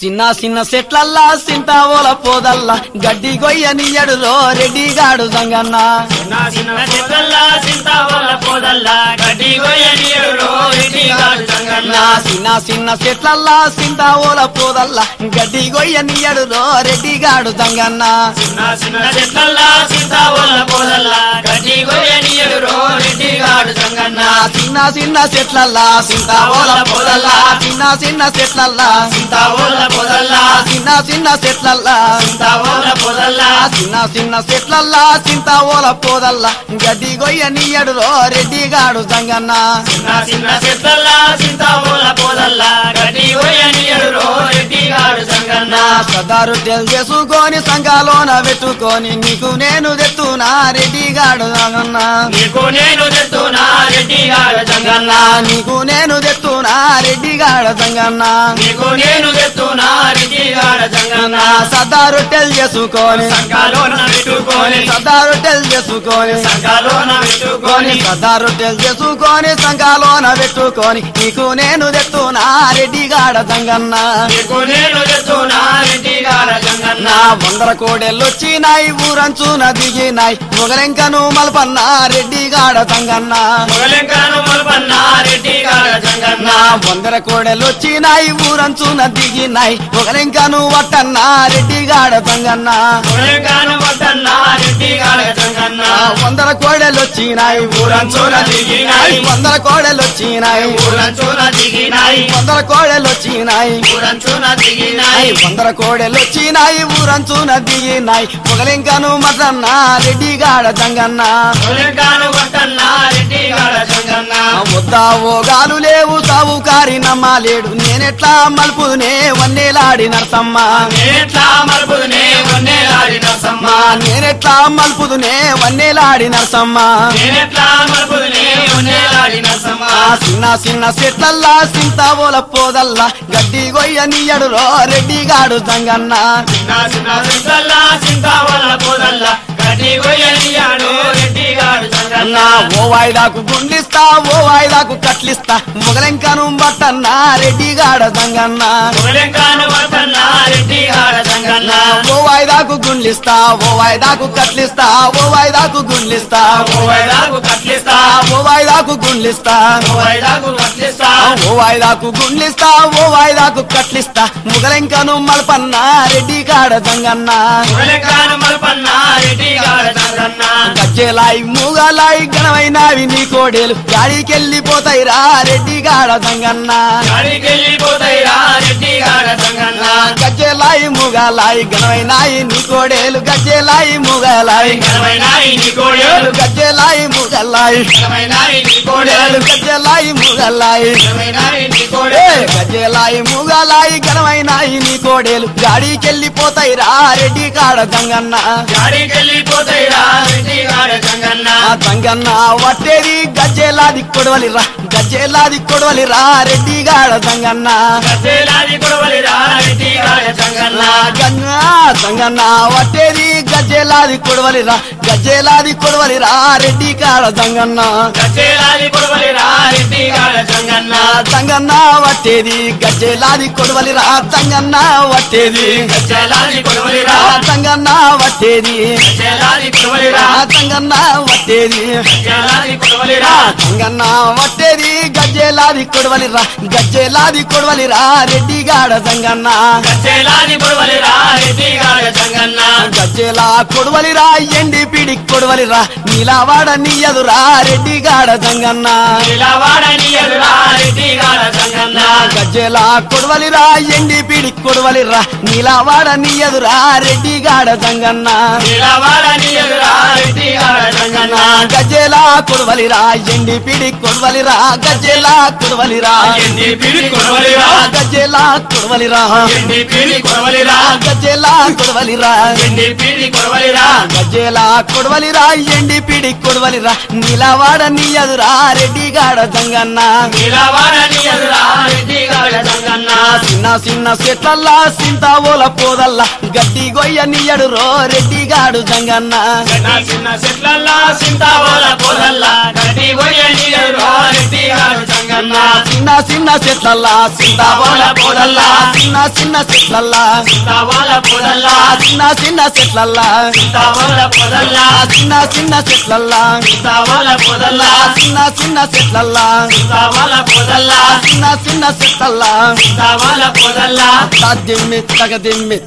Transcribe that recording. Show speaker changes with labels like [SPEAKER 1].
[SPEAKER 1] చిన్న చిన్న చెట్లల్లా సింతావోల పోదల్లా. గడ్డి గొయ్య నియ్యడులో రెడ్డిగాడు సంగన్న.
[SPEAKER 2] నా చిన్న చెట్లల్లా చింతావల్ల పోదల్లా. గడ్డి గొయ్యనీయుడు ఇంటిగాడు సంగన్న.
[SPEAKER 1] చిన్న చిన్న చెట్లల్లా సింతావోల పోదల్లా. గడ్డి గొయ్య నియ్యడులో రెడ్డిగాడు సంగన్న.
[SPEAKER 2] నా చిన్న చెట్లల్లా చింతావల్ల పోదల్లా. గడ్డి గొయ్యనీయుడు ఇంటిగాడు సంగన్న.
[SPEAKER 1] చిన్న చిన్న చెట్లల్లా సింతావోల పోదల్లా. చిన్న చిన్న చెట్లల్లా
[SPEAKER 2] పోదల్లా
[SPEAKER 1] చిన్న చెట్లల్లా చిన్న చిన్న చెట్లల్లా సింతావోల పోదల్లా. గడ్డి గొయ్య నియ్యడులో రెడ్డిగాడు సంగన్న.
[SPEAKER 2] నా చిన్న చెట్లల్లా చింతావల్ల పోదల్లా. గడ్డి గొయ్యనీయుడు ఇంటిగాడు సంగన్న.
[SPEAKER 1] సదారు తెల్ చేసుకొని సంఘాలోన పెట్టుకొని నీకు నేను తెత్తునా రెడ్డిగాడు సంగన్న.
[SPEAKER 2] నీకు నేను తెస్తున్నా రెడ్డిగాడు సంగన్న.
[SPEAKER 1] నీకు నేను తెత్తునా రెడ్డిగాడు సంగన్న.
[SPEAKER 2] నీకు నేను
[SPEAKER 1] ಸಂತನ సదారు టెల్ చేసుకొని సదారు టెల్ చేసుకొని
[SPEAKER 2] పెట్టుకొని
[SPEAKER 1] సదారు టెల్ చేసుకొని సంఘాలోన పెట్టుకొని నీకు నేను
[SPEAKER 2] తెస్తున్నా రెడ్డిగాడు సంగన్న
[SPEAKER 1] నా వందర కోడెళ్ళు వచ్చినాయి ఊరంచున దిగినాయి మొగలెంకను మల్పన్న రెడ్డిగాడ
[SPEAKER 2] మొగలింకాను సంగన్న
[SPEAKER 1] నా వందర కోడెలు వచ్చినాయి ఊరంచున దిగినాయి ఒకరింకను వట్టన్న రెడ్డిగాడ సంగన్న. వందర కోడెలు వచ్చినాయి ఊరంచున దిగినాయి. వందర కోడెలు వచ్చినాయి వందర కోడెలు వచ్చినాయి వందర కోడెలు వచ్చినాయి ఊరంచున దిగినాయి. ఒకరింకను మటన్న రెడ్డిగాడ
[SPEAKER 2] రెడ్డిగాడు సంగన్న
[SPEAKER 1] ముద్దావోగాలు లేవు సావుకారి నమ్మలేడు నేనెట్లా మలుపునే వన్నేలాడి నరసమ్మ.
[SPEAKER 2] నేనెట్లా
[SPEAKER 1] మలుపుదునే వన్నేలాడి నరసమ్మ. చిన్న చిన్న చెట్లల్లా సింతావోల పోదల్లా గడ్డి గొయ్య నీయడులో రెడ్డిగాడు సంగన్న
[SPEAKER 2] చిన్న చింతావల్ల పోదల్లా గడ్డి రెడ్డిగాడు
[SPEAKER 1] ఓ వాయిదాకు గుండిస్తా ఓ వాయిదాకు కట్లిస్తా మొగలెంకను బట్టన్నా రెడ్డిగాడ సంగన్న
[SPEAKER 2] మొగలింకాను
[SPEAKER 1] ఓ వాయిదాకు గుండ్లిస్తా ఓ వాయిదాకు కట్లిస్తా ఓ వాయిదాకు గుండ్లిస్తా.
[SPEAKER 2] ఓ వైదాకు కట్లిస్తా.
[SPEAKER 1] ఓ వాయిదాకు గుండ్లిస్తా.
[SPEAKER 2] ఓ వైదాకు కట్లిస్తా.
[SPEAKER 1] ఓ వాయిదాకు గుండ్లిస్తా ఓ వాయిదాకు కట్లిస్తా. ముగలెంకను మల్పన్న రెడ్డి కాడ సంగన్న
[SPEAKER 2] మొగలింకాను మల్పన్న రెడ్డిగాడు సంగన్న
[SPEAKER 1] గజ్జెలాయి మూగలాయి ఘనమైనవి నీ కోడేలు. గాడికెళ్ళిపోతాయి రా రెడ్డి కాడ సంగన్న
[SPEAKER 2] గాడికెళ్ళిపోతాయి రా
[SPEAKER 1] మూగలాయి ఘనమైనాయి నీ కోడేలు గజ్జెలాయి మూగలాయి.
[SPEAKER 2] ఘనమైనాయి నీ కోడేలు
[SPEAKER 1] గజ్జెలాయి మూగలాయి.
[SPEAKER 2] ఘనమైనాయి నీ కోడేలు
[SPEAKER 1] గజ్జెలాయి మూగలాయి.
[SPEAKER 2] ఘనమైనాయి నీ
[SPEAKER 1] ఏ
[SPEAKER 2] కోడేలు
[SPEAKER 1] గజ్జెలాయి మూగలాయి ఘనమైనాయి నీ కోడేలు. గాడికెళ్ళిపోతాయి రా రెడ్డి కాడ సంగన్న
[SPEAKER 2] గాడికెళ్ళిపోతాయి రా రెడ్డిగాడు సంగన్న
[SPEAKER 1] ఆ సంగన్న వట్టేది గజ్జెలాది కొడవలిరా గజ్జెలాది కొడవలిరా రెడ్డి గాడ సంగన్న
[SPEAKER 2] గద్దెలాది కొడవలి సంగన్న
[SPEAKER 1] సంగన్న వట్టేది గజ్జెలాది కొడవలిరా గజ్జెలాది కొడవలిరా రెడ్డి కాడ సంగన్న
[SPEAKER 2] గద్దెలాది కొడవలి రా రెడ్డిగాడు సంగన్న
[SPEAKER 1] నా సంగన్న వట్టేది. గజ్జెలాది కొడవలిరా. సంగన్న వట్టేది. సంగన్న వట్టేది. సంగన్న వట్టేది సంగన్న వట్టేది గజ్జెలాది కొడవలిరా గజ్జెలాది కొడవలిరా రెడ్డి గాడ సంగన్న
[SPEAKER 2] గద్దెలాది కొడవలి రా రెడ్డిగాడు సంగన్న
[SPEAKER 1] గజ్జెలా కొడవలిరా ఎండి పిడి కొడవలిరా నీలావాడ నీయదురా రెడ్డి గాడ సంగన్న
[SPEAKER 2] నిలవాడని ఎదురా రెడ్డిగాడు సంగన్న
[SPEAKER 1] గజ్జెలా కొడవలిరా ఎండి పిడి కొడవలిరా నీలావాడ నీయదురా రెడ్డి గాడ సంగన్న
[SPEAKER 2] నిలవాడని ఎదురా రెడ్డిగాడు
[SPEAKER 1] గజేలా కొడవలిరా ఎండి పిడి కొడవలిరా గజేలా కొడవలిరా.
[SPEAKER 2] ఎండి పిడి కొడవలిరా రా
[SPEAKER 1] గజ్జెలా కొడవలిరా.
[SPEAKER 2] రా
[SPEAKER 1] గజ్జెలా కొడవలిరా.
[SPEAKER 2] ఎన్ని పిడి కొడవలి రా
[SPEAKER 1] గజ్జెలా కొడవలిరా ఎండి పిడి కొడవలిరా. నీలవాడ
[SPEAKER 2] నిలవాడని ఎదురా రెడ్డిగాడు సంగన్న
[SPEAKER 1] చిన్న చిన్న చెట్లల్లా సింతావోల పోదల్లా. గడ్డి గొయ్య నీయడు రో రెడ్డి గాడు సంగన్న
[SPEAKER 2] చిన్న చిన్న చెట్లల్లా సింతావోల పోదల్లా. గడ్డి పోయే నీరు రెడ్డిగాడు సంగన్న జంగన్న.
[SPEAKER 1] చిన్న చిన్న చెట్లల్లా సింతావాల పొదల్లా చిన్న చిన్న చెట్లల్లా
[SPEAKER 2] తావాల పొదల్లా
[SPEAKER 1] చిన్న చిన్న చెట్లల్లా
[SPEAKER 2] తావాల పొదల్లా
[SPEAKER 1] చిన్న చిన్న చెట్లల్లా
[SPEAKER 2] తావాల పొదల్లా
[SPEAKER 1] చిన్న చిన్న చెట్లల్లా
[SPEAKER 2] తావాల పొదల్లా
[SPEAKER 1] చిన్న చిన్న చెట్లల్లా
[SPEAKER 2] తావాల పొదల్లా
[SPEAKER 1] దిమ్మి తగదిమ్మి